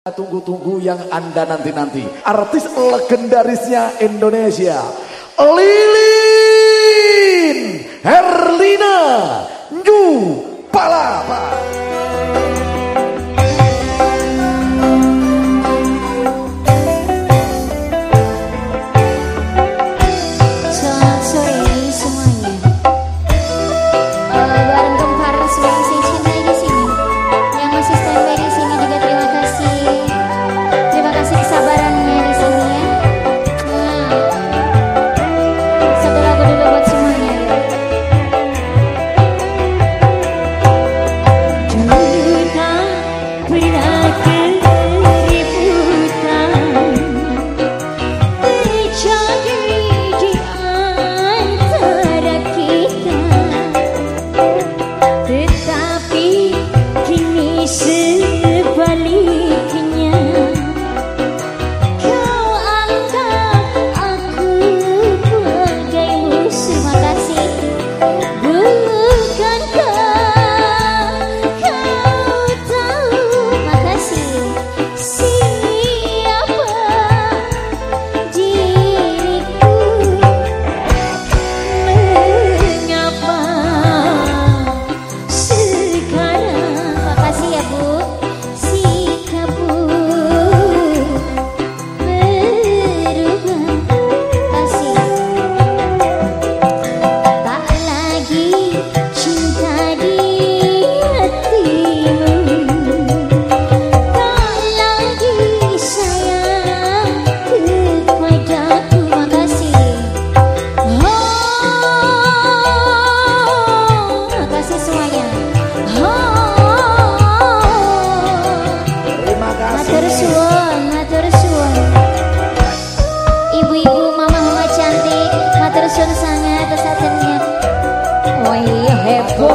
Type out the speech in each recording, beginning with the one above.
Tunggu-tunggu yang Anda nanti-nanti. Artis legendarisnya Indonesia. Lilin Herlina Nju Palapa.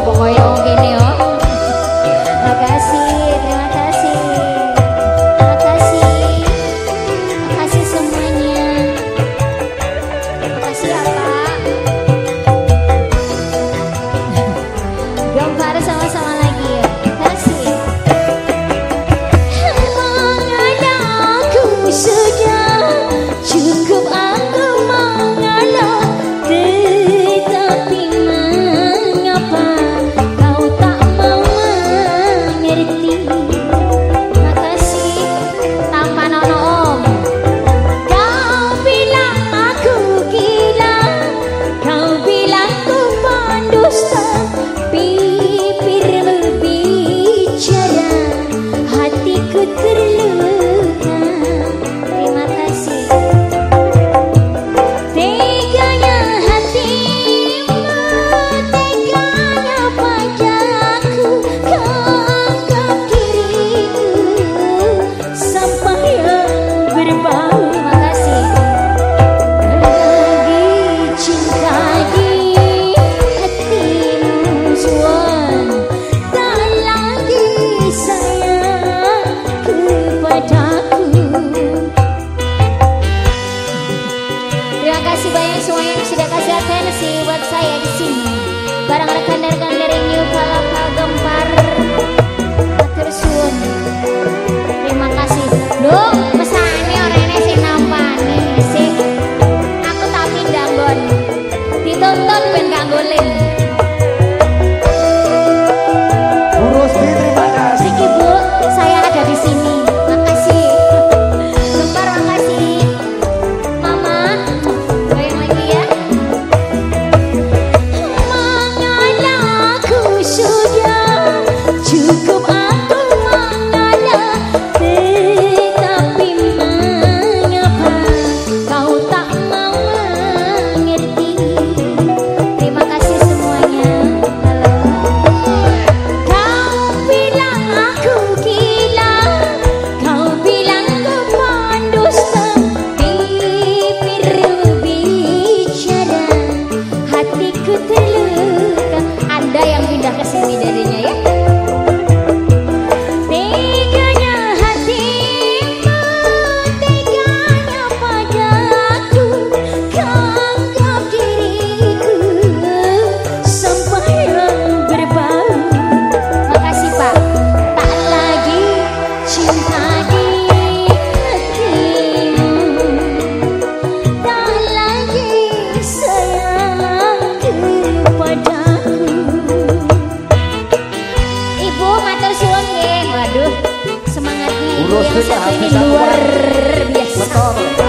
boy. Gosip luar biasa.